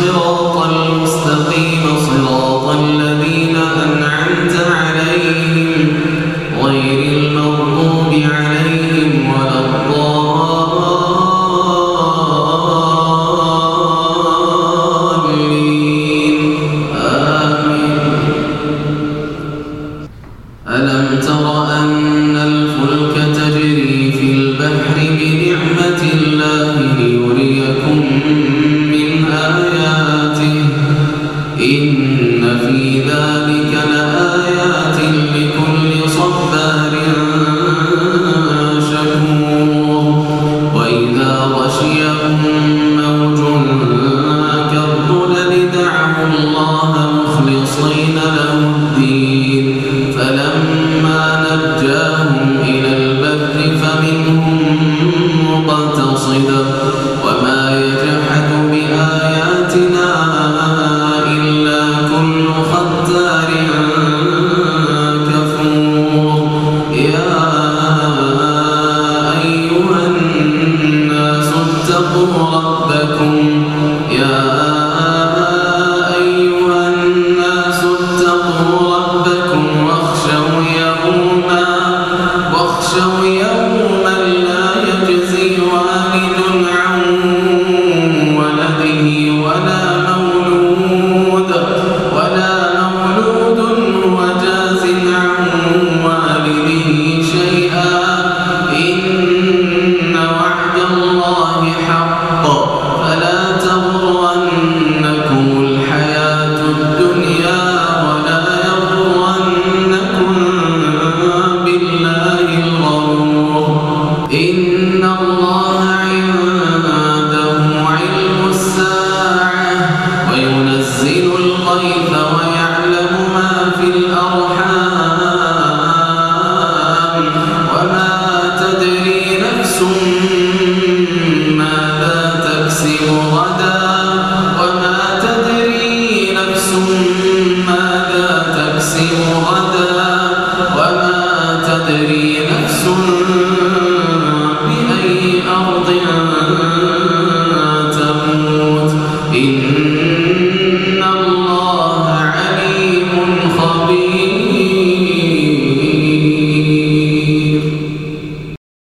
صراط المستقيم صراط الذين ربكم يا إن